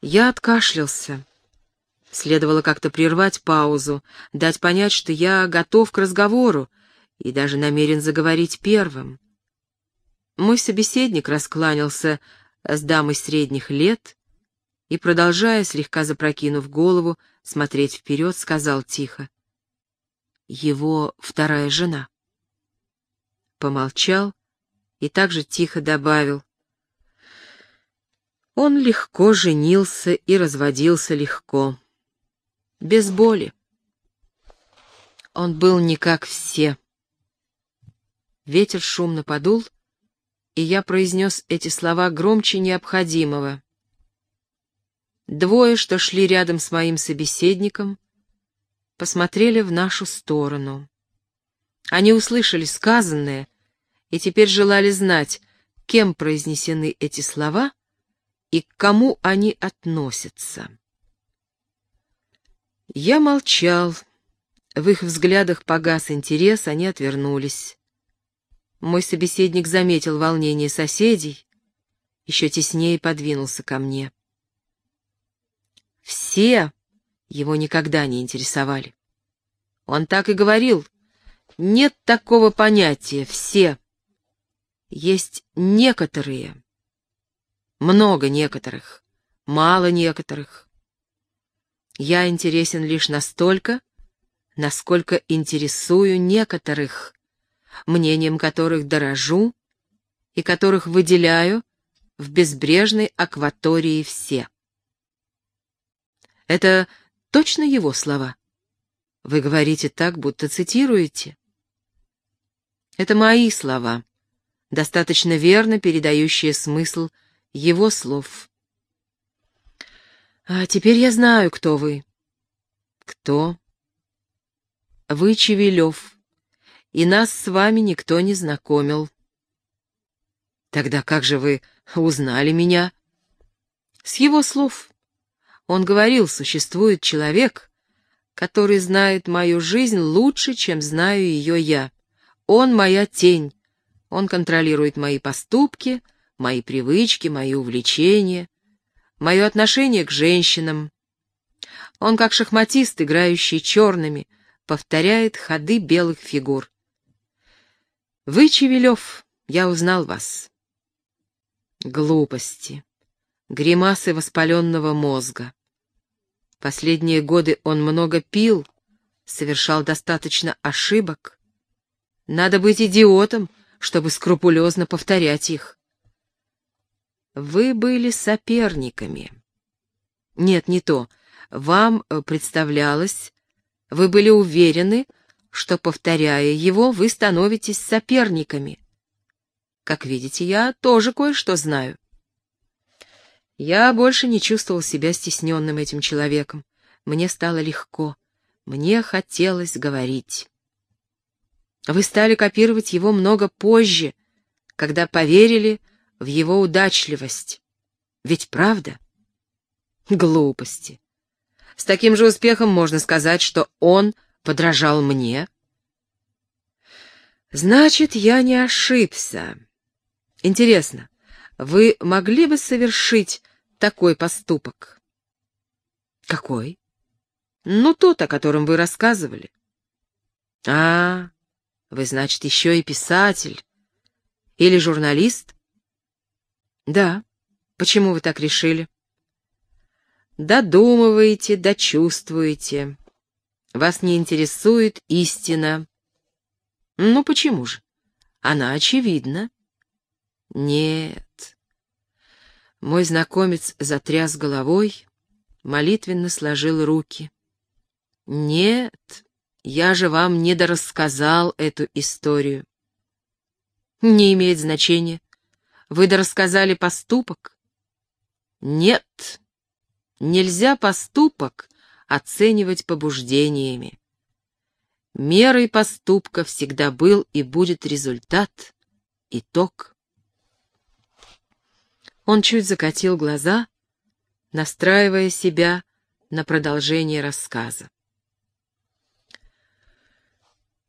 Я откашлялся. Следовало как-то прервать паузу, дать понять, что я готов к разговору и даже намерен заговорить первым. Мой собеседник раскланялся с дамой средних лет и, продолжая, слегка запрокинув голову, смотреть вперед, сказал тихо. «Его вторая жена». Помолчал и также тихо добавил. Он легко женился и разводился легко, без боли. Он был не как все. Ветер шумно подул, и я произнес эти слова громче необходимого. Двое, что шли рядом с моим собеседником, посмотрели в нашу сторону. Они услышали сказанное и теперь желали знать, кем произнесены эти слова и к кому они относятся. Я молчал. В их взглядах погас интерес, они отвернулись. Мой собеседник заметил волнение соседей, еще теснее подвинулся ко мне. Все его никогда не интересовали. Он так и говорил. Нет такого понятия «все». Есть некоторые. Много некоторых. Мало некоторых. Я интересен лишь настолько, насколько интересую некоторых, мнением которых дорожу и которых выделяю в безбрежной акватории все. Это точно его слова? Вы говорите так, будто цитируете. Это мои слова, достаточно верно передающие смысл его слов. А теперь я знаю, кто вы. Кто? Вы Чевелев, и нас с вами никто не знакомил. Тогда как же вы узнали меня? С его слов. Он говорил, существует человек, который знает мою жизнь лучше, чем знаю ее я. Он моя тень. Он контролирует мои поступки, мои привычки, мои увлечения, мое отношение к женщинам. Он, как шахматист, играющий черными, повторяет ходы белых фигур. Вы, Чевелев, я узнал вас. Глупости гримасы воспаленного мозга. Последние годы он много пил, совершал достаточно ошибок. Надо быть идиотом, чтобы скрупулезно повторять их. Вы были соперниками. Нет, не то. Вам э, представлялось, вы были уверены, что, повторяя его, вы становитесь соперниками. Как видите, я тоже кое-что знаю. Я больше не чувствовал себя стесненным этим человеком. Мне стало легко. Мне хотелось говорить. Вы стали копировать его много позже, когда поверили в его удачливость. Ведь правда? Глупости. С таким же успехом можно сказать, что он подражал мне. Значит, я не ошибся. Интересно, вы могли бы совершить такой поступок. Какой? Ну, тот, о котором вы рассказывали. А, вы, значит, еще и писатель. Или журналист? Да. Почему вы так решили? Додумываете, дочувствуете. Вас не интересует истина. Ну, почему же? Она очевидна. Нет, мой знакомец затряс головой, молитвенно сложил руки. «Нет, я же вам не дорассказал эту историю». «Не имеет значения. Вы дорассказали поступок?» «Нет, нельзя поступок оценивать побуждениями. Мерой поступка всегда был и будет результат, итог. Он чуть закатил глаза, настраивая себя на продолжение рассказа.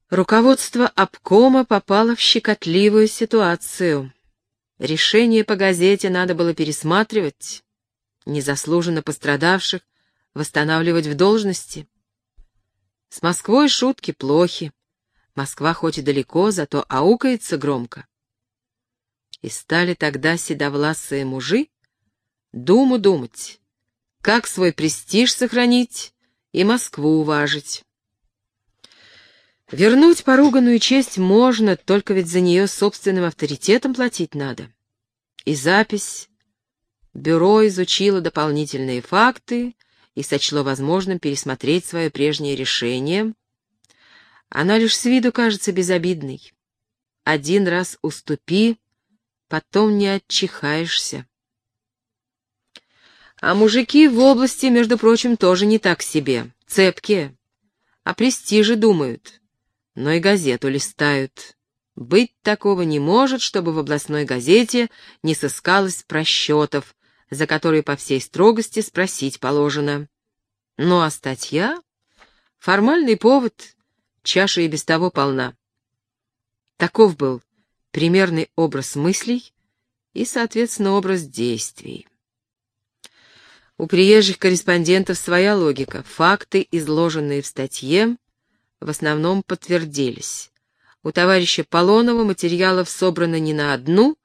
Руководство обкома попало в щекотливую ситуацию. Решение по газете надо было пересматривать. незаслуженно пострадавших восстанавливать в должности. С Москвой шутки плохи. Москва хоть и далеко, зато аукается громко. И стали тогда седовласые мужи думу думать, как свой престиж сохранить и Москву уважить. Вернуть поруганную честь можно, только ведь за нее собственным авторитетом платить надо. И запись. Бюро изучило дополнительные факты и сочло возможным пересмотреть свое прежнее решение. Она лишь с виду кажется безобидной. Один раз уступи, потом не отчихаешься. А мужики в области, между прочим, тоже не так себе, цепкие. О престиже думают но и газету листают. Быть такого не может, чтобы в областной газете не сыскалось просчетов, за которые по всей строгости спросить положено. Ну а статья? Формальный повод, чаша и без того полна. Таков был примерный образ мыслей и, соответственно, образ действий. У приезжих корреспондентов своя логика. Факты, изложенные в статье, в основном подтвердились. У товарища Полонова материалов собрано не на одну,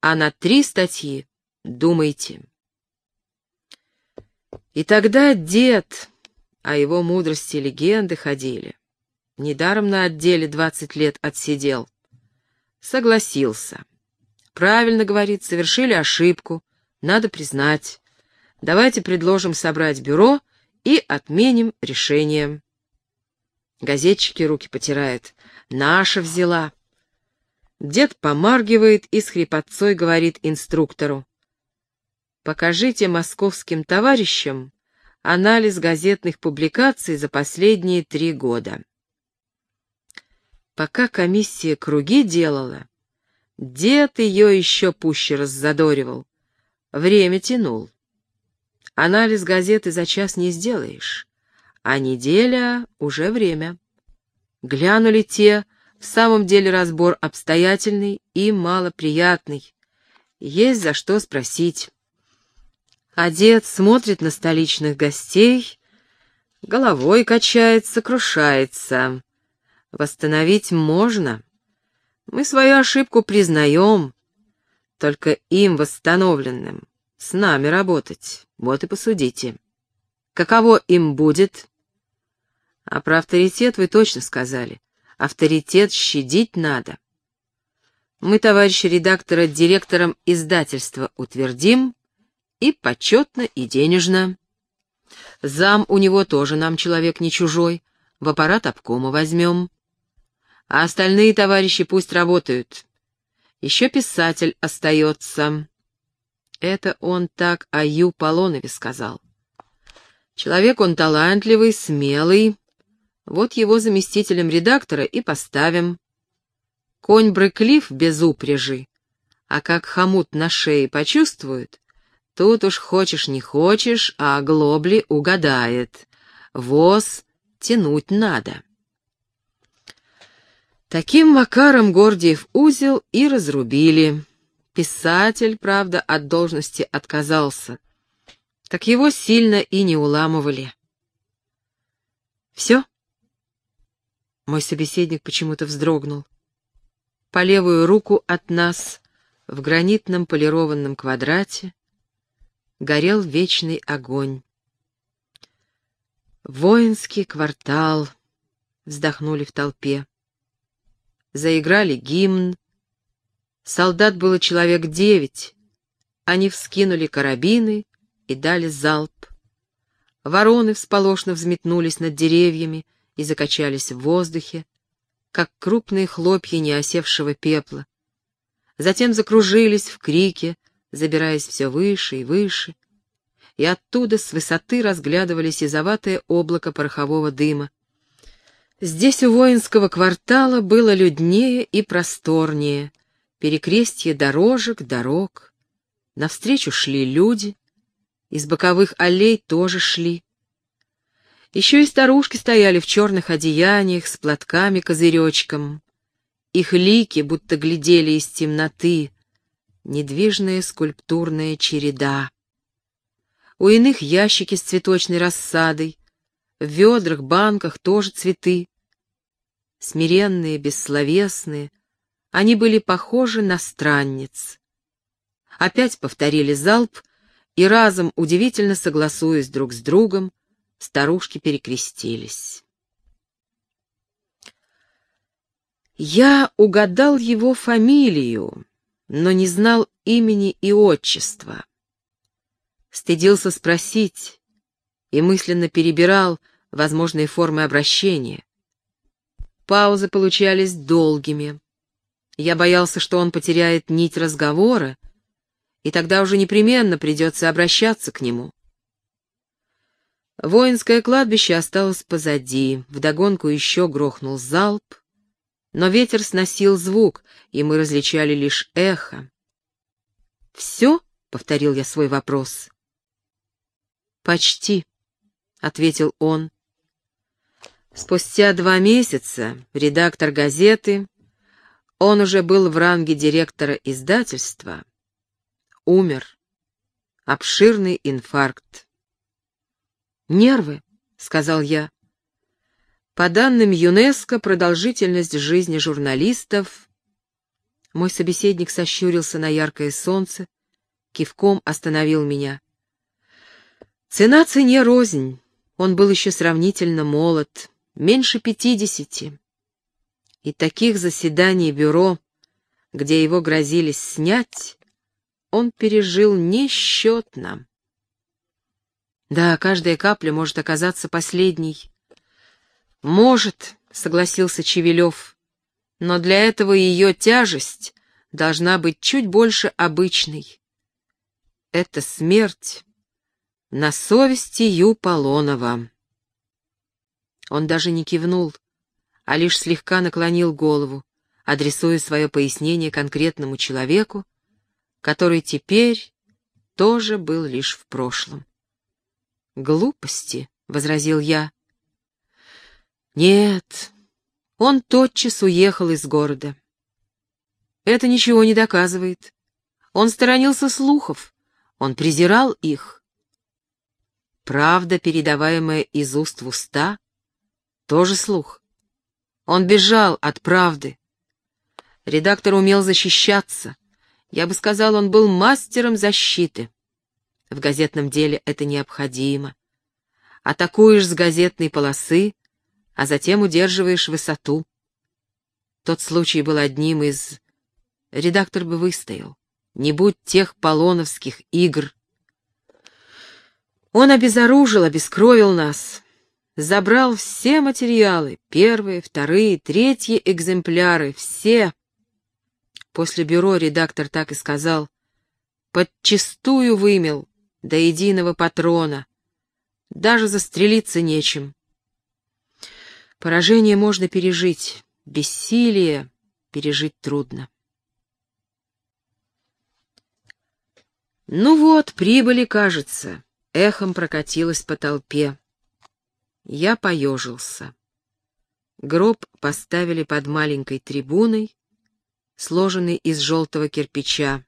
а на три статьи. Думайте. И тогда дед, о его мудрости легенды ходили. Недаром на отделе двадцать лет отсидел. Согласился. Правильно говорит, совершили ошибку, надо признать. Давайте предложим собрать бюро и отменим решение. Газетчики руки потирают. Наша взяла. Дед помаргивает и с хрипотцой говорит инструктору. Покажите московским товарищам анализ газетных публикаций за последние три года. Пока комиссия круги делала, дед ее еще пуще раззадоривал. Время тянул. Анализ газеты за час не сделаешь а неделя — уже время. Глянули те, в самом деле разбор обстоятельный и малоприятный. Есть за что спросить. Одет, смотрит на столичных гостей, головой качает, сокрушается. Восстановить можно. Мы свою ошибку признаем, только им восстановленным. С нами работать, вот и посудите. Каково им будет? А про авторитет вы точно сказали. Авторитет щадить надо. Мы, товарищи редактора, директором издательства утвердим и почетно, и денежно. Зам у него тоже нам человек не чужой, в аппарат обкома возьмем. А остальные товарищи пусть работают. Еще писатель остается. Это он так о Ю Полонове сказал. Человек он талантливый, смелый, вот его заместителем редактора и поставим. Конь брыклив без упряжи, а как хомут на шее почувствует, тут уж хочешь не хочешь, а глобли угадает. Воз тянуть надо. Таким макаром Гордиев узел и разрубили. Писатель, правда, от должности отказался. Так его сильно и не уламывали. Все? Мой собеседник почему-то вздрогнул. По левую руку от нас, в гранитном полированном квадрате, горел вечный огонь. «Воинский квартал», — вздохнули в толпе. Заиграли гимн. Солдат было человек девять. Они вскинули карабины и дали залп. Вороны всполошно взметнулись над деревьями, и закачались в воздухе, как крупные хлопья неосевшего пепла. Затем закружились в крике, забираясь все выше и выше, и оттуда с высоты разглядывали сизоватое облако порохового дыма. Здесь у воинского квартала было люднее и просторнее, перекрестье дорожек, дорог. Навстречу шли люди, из боковых аллей тоже шли. Еще и старушки стояли в черных одеяниях с платками-козыречком. Их лики будто глядели из темноты, недвижная скульптурная череда. у иных ящики с цветочной рассадой, в ведрах, банках тоже цветы. Смиренные, бессловесные, они были похожи на странниц. Опять повторили залп, и разом, удивительно согласуясь друг с другом, старушки перекрестились. Я угадал его фамилию, но не знал имени и отчества. Стыдился спросить и мысленно перебирал возможные формы обращения. Паузы получались долгими. Я боялся, что он потеряет нить разговора, и тогда уже непременно придется обращаться к нему. Воинское кладбище осталось позади, вдогонку еще грохнул залп, но ветер сносил звук, и мы различали лишь эхо. «Все?» — повторил я свой вопрос. «Почти», — ответил он. Спустя два месяца редактор газеты, он уже был в ранге директора издательства, умер. Обширный инфаркт. «Нервы», — сказал я. По данным ЮНЕСКО, продолжительность жизни журналистов... Мой собеседник сощурился на яркое солнце, кивком остановил меня. Цена цене рознь. Он был еще сравнительно молод, меньше пятидесяти. И таких заседаний бюро, где его грозились снять, он пережил несчетно. Да, каждая капля может оказаться последней. «Может», — согласился Чевелев, — «но для этого ее тяжесть должна быть чуть больше обычной. Это смерть на совести Ю Полонова». Он даже не кивнул, а лишь слегка наклонил голову, адресуя свое пояснение конкретному человеку, который теперь тоже был лишь в прошлом. «Глупости», — возразил я, нет, он тотчас уехал из города. Это ничего не доказывает. Он сторонился слухов, он презирал их. Правда, передаваемая из уст в уста, тоже слух. Он бежал от правды. Редактор умел защищаться. Я бы сказал, он был мастером защиты. В газетном деле это необходимо. Атакуешь с газетной полосы, а затем удерживаешь высоту. Тот случай был одним из... Редактор бы выстоял. Не будь тех полоновских игр. Он обезоружил, обескровил нас. Забрал все материалы, первые, вторые, третьи экземпляры, все. После бюро редактор так и сказал. Подчистую вымел, до единого патрона. Даже застрелиться нечем. Поражение можно пережить, бессилие пережить трудно. Ну вот, прибыли, кажется, эхом прокатилось по толпе. Я поежился. Гроб поставили под маленькой трибуной, сложенной из желтого кирпича.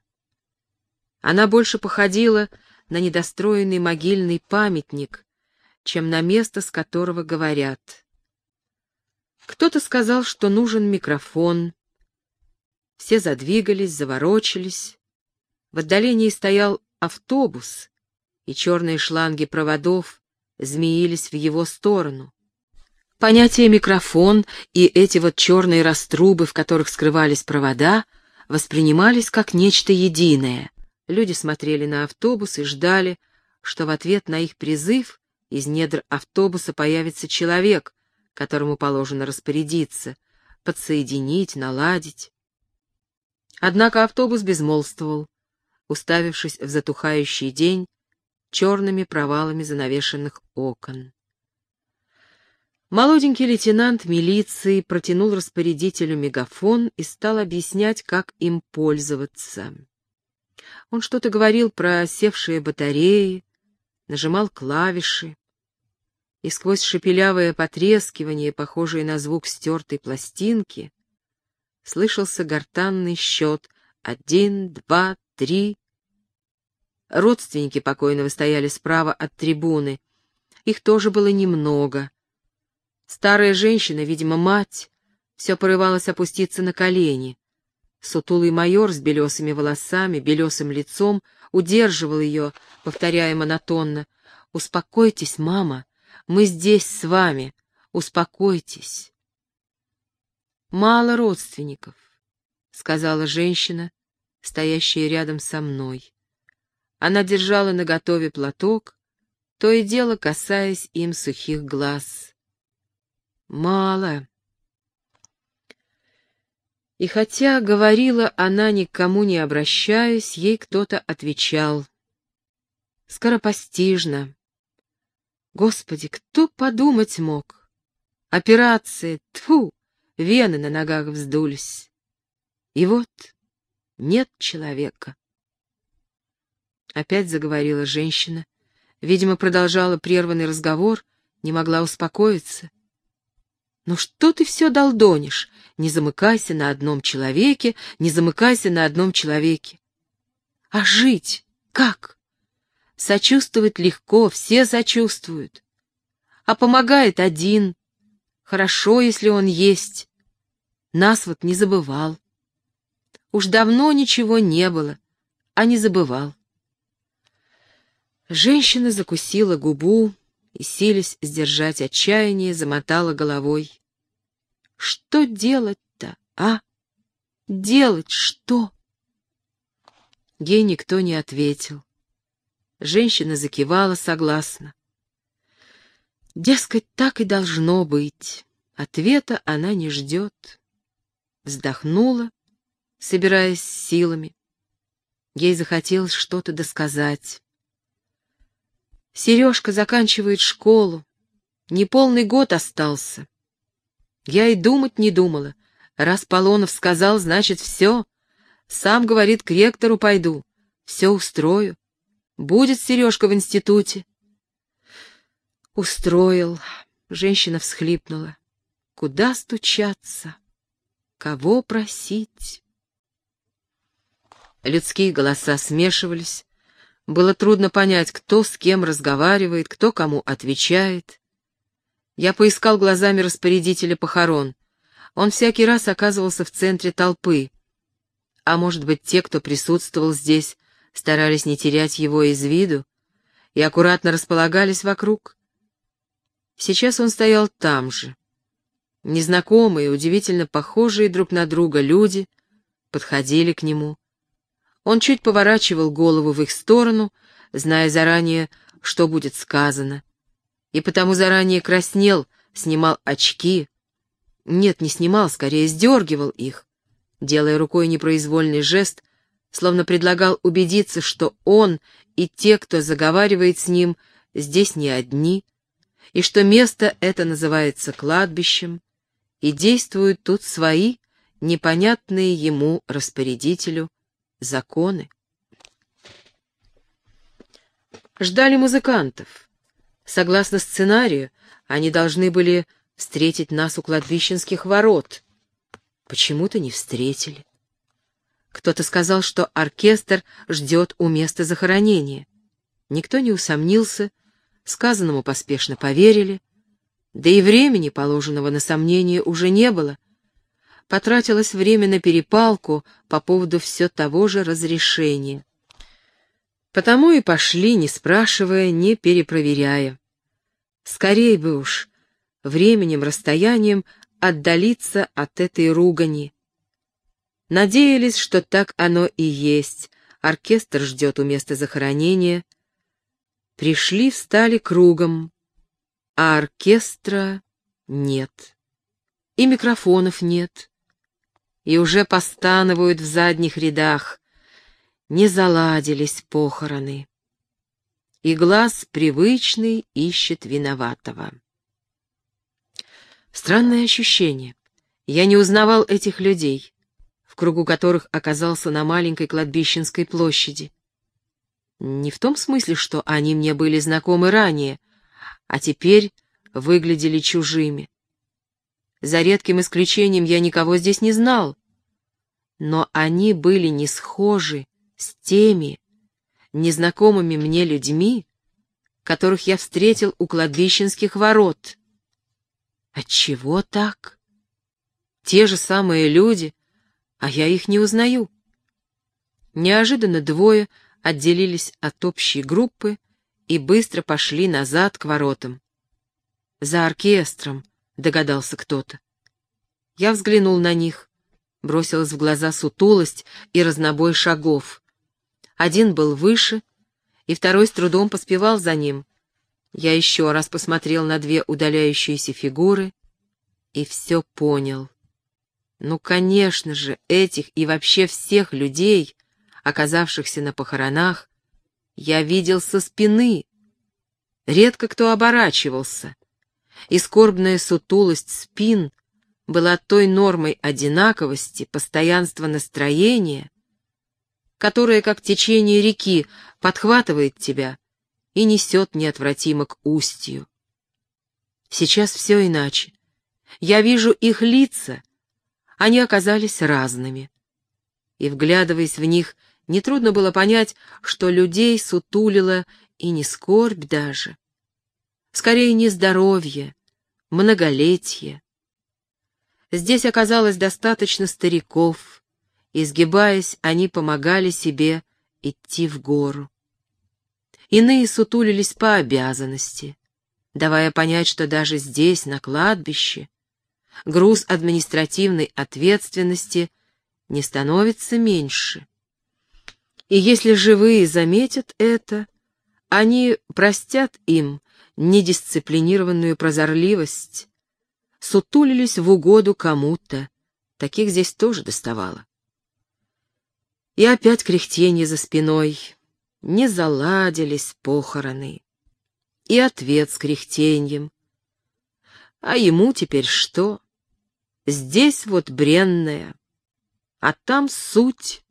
Она больше походила на недостроенный могильный памятник, чем на место, с которого говорят. Кто-то сказал, что нужен микрофон. Все задвигались, заворочились. В отдалении стоял автобус, и черные шланги проводов змеились в его сторону. Понятие «микрофон» и эти вот черные раструбы, в которых скрывались провода, воспринимались как нечто единое. Люди смотрели на автобус и ждали, что в ответ на их призыв из недр автобуса появится человек, которому положено распорядиться, подсоединить, наладить. Однако автобус безмолвствовал, уставившись в затухающий день черными провалами занавешенных окон. Молоденький лейтенант милиции протянул распорядителю мегафон и стал объяснять, как им пользоваться. Он что-то говорил про севшие батареи, нажимал клавиши, и сквозь шепелявое потрескивание, похожее на звук стертой пластинки, слышался гортанный счет «один, два, три». Родственники покойного стояли справа от трибуны. Их тоже было немного. Старая женщина, видимо, мать, все порывалась опуститься на колени. Сутулый майор с белесыми волосами, белесым лицом удерживал ее, повторяя монотонно. «Успокойтесь, мама, мы здесь с вами, успокойтесь». «Мало родственников», — сказала женщина, стоящая рядом со мной. Она держала наготове платок, то и дело касаясь им сухих глаз. «Мало», и хотя говорила она никому не обращаясь, ей кто-то отвечал. Скоропостижно. Господи, кто подумать мог? Операция, тфу, вены на ногах вздулись. И вот нет человека. Опять заговорила женщина. Видимо, продолжала прерванный разговор, не могла успокоиться. «Ну что ты все долдонишь? Не замыкайся на одном человеке, не замыкайся на одном человеке. А жить как? Сочувствовать легко, все сочувствуют. А помогает один. Хорошо, если он есть. Нас вот не забывал. Уж давно ничего не было, а не забывал. Женщина закусила губу и, силясь сдержать отчаяние, замотала головой. Что делать-то, а? Делать что? Ей никто не ответил. Женщина закивала согласно. Дескать, так и должно быть. Ответа она не ждет. Вздохнула, собираясь силами. Ей захотелось что-то досказать. Сережка заканчивает школу. Неполный год остался. Я и думать не думала. Раз Полонов сказал, значит, все. Сам, говорит, к ректору пойду. Все устрою. Будет Сережка в институте. Устроил. Женщина всхлипнула. Куда стучаться? Кого просить? Людские голоса смешивались. Было трудно понять, кто с кем разговаривает, кто кому отвечает. Я поискал глазами распорядителя похорон. Он всякий раз оказывался в центре толпы. А может быть, те, кто присутствовал здесь, старались не терять его из виду и аккуратно располагались вокруг? Сейчас он стоял там же. Незнакомые, удивительно похожие друг на друга люди подходили к нему. Он чуть поворачивал голову в их сторону, зная заранее, что будет сказано и потому заранее краснел, снимал очки. Нет, не снимал, скорее сдергивал их, делая рукой непроизвольный жест, словно предлагал убедиться, что он и те, кто заговаривает с ним, здесь не одни, и что место это называется кладбищем, и действуют тут свои, непонятные ему, распорядителю, законы. Ждали музыкантов. Согласно сценарию, они должны были встретить нас у кладбищенских ворот. Почему-то не встретили. Кто-то сказал, что оркестр ждет у места захоронения. Никто не усомнился, сказанному поспешно поверили, да и времени, положенного на сомнение, уже не было. Потратилось время на перепалку по поводу все того же разрешения. Потому и пошли, не спрашивая, не перепроверяя. Скорей бы уж, временем, расстоянием отдалиться от этой ругани. Надеялись, что так оно и есть. Оркестр ждет у места захоронения. Пришли, встали кругом, а оркестра нет. И микрофонов нет. И уже постанывают в задних рядах. Не заладились похороны и глаз привычный ищет виноватого. Странное ощущение. Я не узнавал этих людей, в кругу которых оказался на маленькой кладбищенской площади. Не в том смысле, что они мне были знакомы ранее, а теперь выглядели чужими. За редким исключением я никого здесь не знал, но они были не схожи с теми, незнакомыми мне людьми, которых я встретил у кладбищенских ворот. Отчего так? Те же самые люди, а я их не узнаю. Неожиданно двое отделились от общей группы и быстро пошли назад к воротам. «За оркестром», — догадался кто-то. Я взглянул на них. Бросилась в глаза сутулость и разнобой шагов. Один был выше, и второй с трудом поспевал за ним. Я еще раз посмотрел на две удаляющиеся фигуры и все понял. Ну, конечно же, этих и вообще всех людей, оказавшихся на похоронах, я видел со спины. Редко кто оборачивался, и скорбная сутулость спин была той нормой одинаковости, постоянства настроения, которая, как течение реки, подхватывает тебя и несет неотвратимо к устью. Сейчас все иначе. Я вижу их лица, они оказались разными. И, вглядываясь в них, нетрудно было понять, что людей сутулило и не скорбь даже. Скорее, не здоровье, многолетие. Здесь оказалось достаточно стариков. Изгибаясь, они помогали себе идти в гору. Иные сутулились по обязанности, давая понять, что даже здесь, на кладбище, груз административной ответственности не становится меньше. И если живые заметят это, они простят им недисциплинированную прозорливость, сутулились в угоду кому-то, таких здесь тоже доставало. И опять кряхтенье за спиной, не заладились похороны. И ответ с кряхтеньем. А ему теперь что? Здесь вот бренная, а там суть.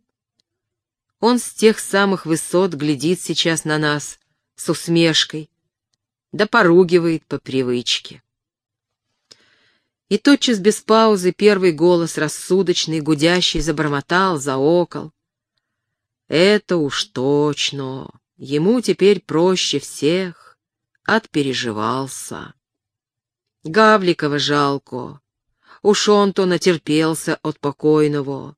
Он с тех самых высот глядит сейчас на нас с усмешкой, да поругивает по привычке. И тотчас без паузы первый голос рассудочный, гудящий, забормотал, заокол. Это уж точно, ему теперь проще всех, отпереживался. Гавликова жалко, Уж он-то натерпелся от покойного.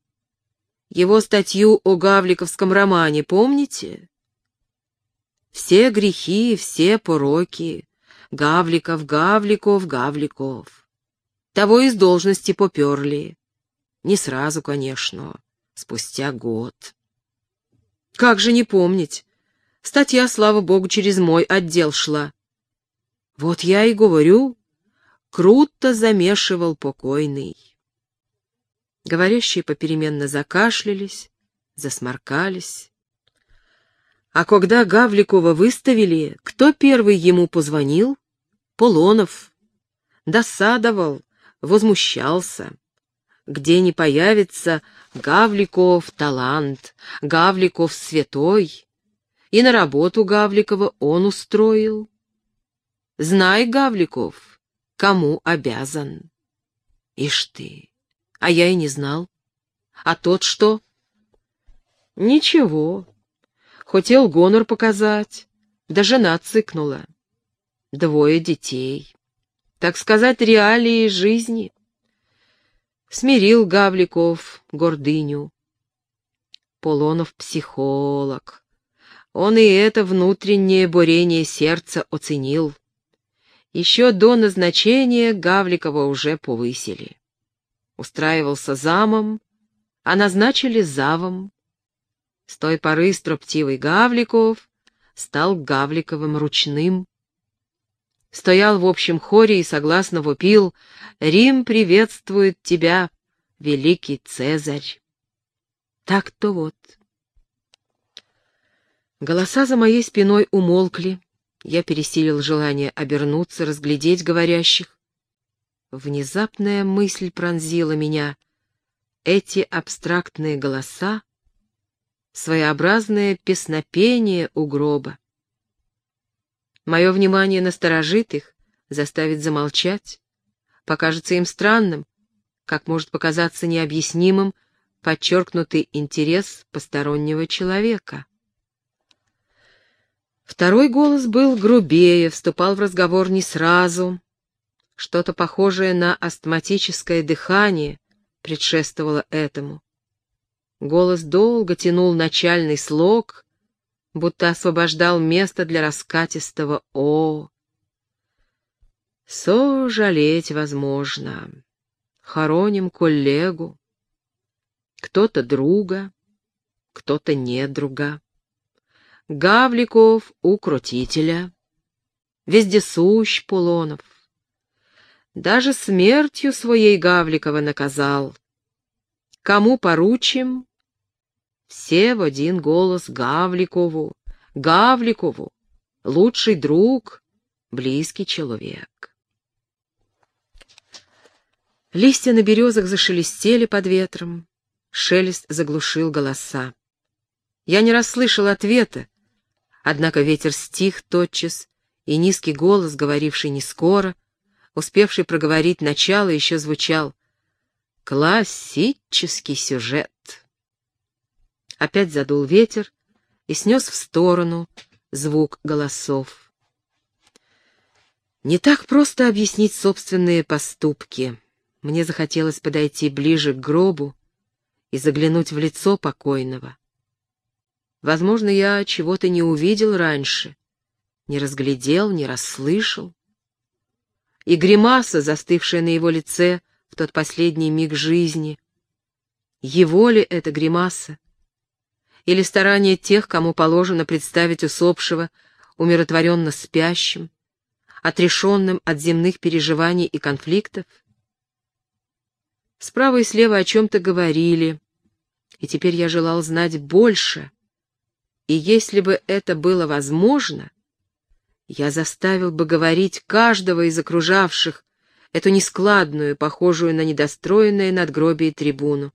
Его статью о гавликовском романе помните? Все грехи, все пороки. Гавликов, Гавликов, Гавликов. Того из должности поперли. Не сразу, конечно, спустя год. Как же не помнить? Статья, слава богу, через мой отдел шла. Вот я и говорю, круто замешивал покойный. Говорящие попеременно закашлялись, засморкались. А когда Гавликова выставили, кто первый ему позвонил? Полонов. Досадовал, возмущался. Где не появится Гавликов талант, Гавликов святой. И на работу Гавликова он устроил. Знай, Гавликов, кому обязан. Ишь ты, а я и не знал. А тот что? Ничего. Хотел гонор показать, да жена цыкнула. Двое детей. Так сказать, реалии жизни. Смирил Гавликов гордыню. Полонов психолог. Он и это внутреннее бурение сердца оценил. Еще до назначения Гавликова уже повысили. Устраивался замом, а назначили завом. С той поры строптивый Гавликов стал Гавликовым ручным. Стоял в общем хоре и согласно вопил «Рим приветствует тебя, великий Цезарь». Так-то вот. Голоса за моей спиной умолкли, я пересилил желание обернуться, разглядеть говорящих. Внезапная мысль пронзила меня. Эти абстрактные голоса — своеобразное песнопение у гроба. Мое внимание насторожит их, заставит замолчать, покажется им странным, как может показаться необъяснимым подчеркнутый интерес постороннего человека. Второй голос был грубее, вступал в разговор не сразу. Что-то похожее на астматическое дыхание предшествовало этому. Голос долго тянул начальный слог, будто освобождал место для раскатистого «О». Сожалеть возможно. Хороним коллегу. Кто-то друга, кто-то недруга. Гавликов укротителя. Вездесущ Пулонов. Даже смертью своей Гавликова наказал. Кому поручим, все в один голос Гавликову, Гавликову, лучший друг, близкий человек. Листья на березах зашелестели под ветром, шелест заглушил голоса. Я не расслышал ответа, однако ветер стих тотчас, и низкий голос, говоривший не скоро, успевший проговорить начало, еще звучал «Классический сюжет». Опять задул ветер и снес в сторону звук голосов. Не так просто объяснить собственные поступки. Мне захотелось подойти ближе к гробу и заглянуть в лицо покойного. Возможно, я чего-то не увидел раньше, не разглядел, не расслышал. И гримаса, застывшая на его лице в тот последний миг жизни, его ли эта гримаса? Или старания тех, кому положено представить усопшего умиротворенно спящим, отрешенным от земных переживаний и конфликтов? Справа и слева о чем-то говорили, и теперь я желал знать больше, и если бы это было возможно, я заставил бы говорить каждого из окружавших эту нескладную, похожую на недостроенное надгробие трибуну.